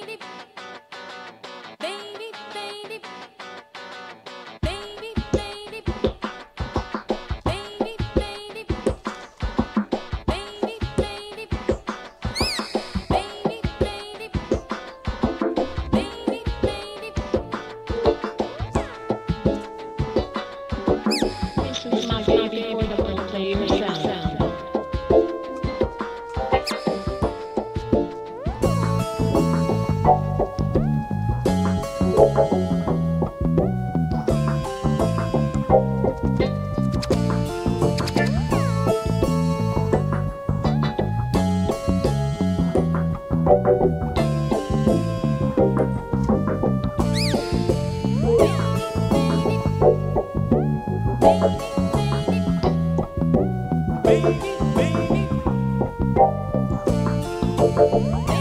baby. Música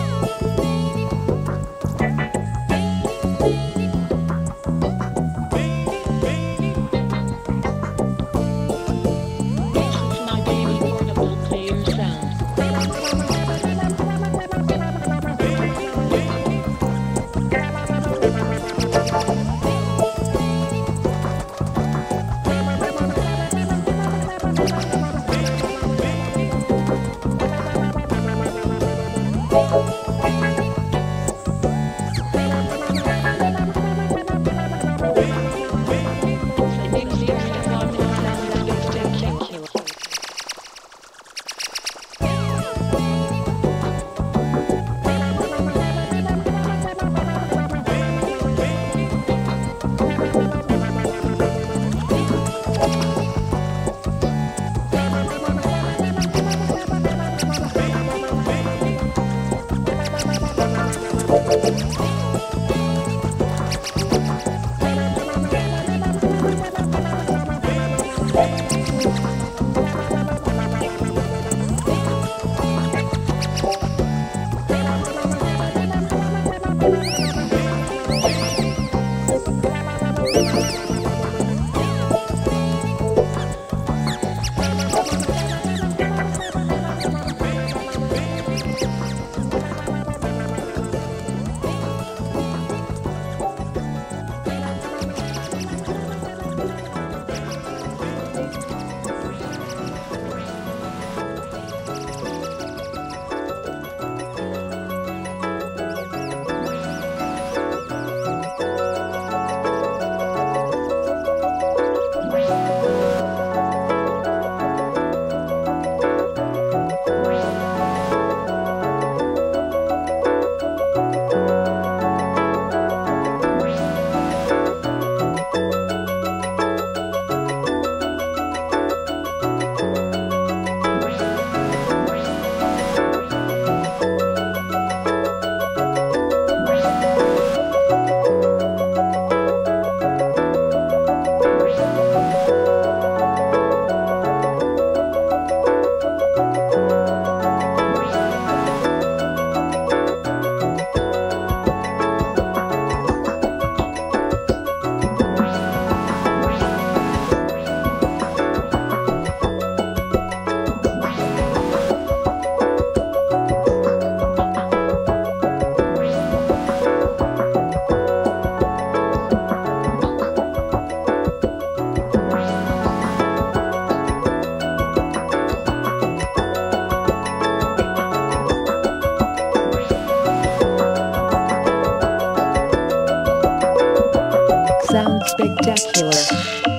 Sounds spectacular.